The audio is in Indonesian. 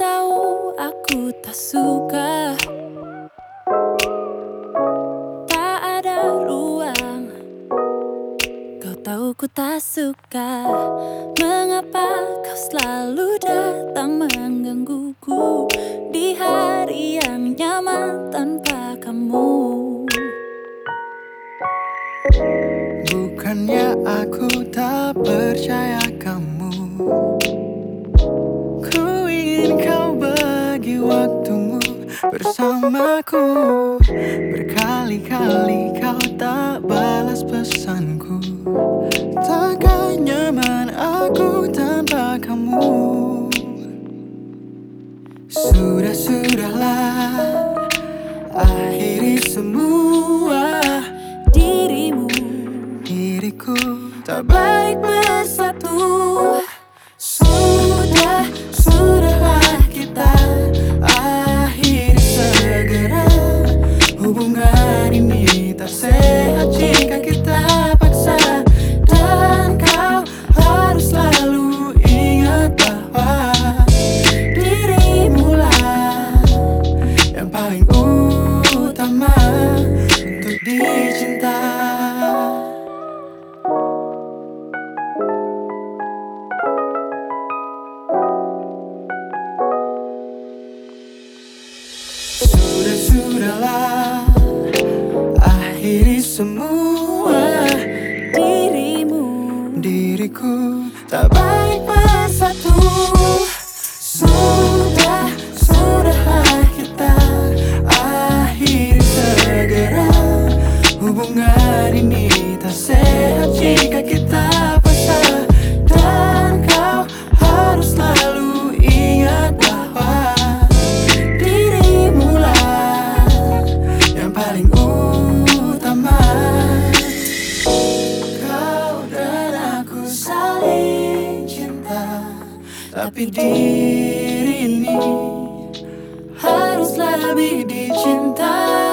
tahu aku tak suka. Tak ada ruang. Kau tahu ku tak suka. Mengapa kau selalu datang menggangguku Di hari yang nyaman tanpa kamu? Bukannya aku tak percaya kamu. Waktumu bersamaku. Berkali-kali kau tak balas pesanku. Takkan nyaman aku tanpa kamu. Sudah-sudahlah Sudah-sudahlah Akhiri semua dirimu. Diriku tak baik bersatu. Sudah, sudahlah kita Akhiri segera. Hubungan ini tak sehat jika Tapi diri ini harus lebih dicintai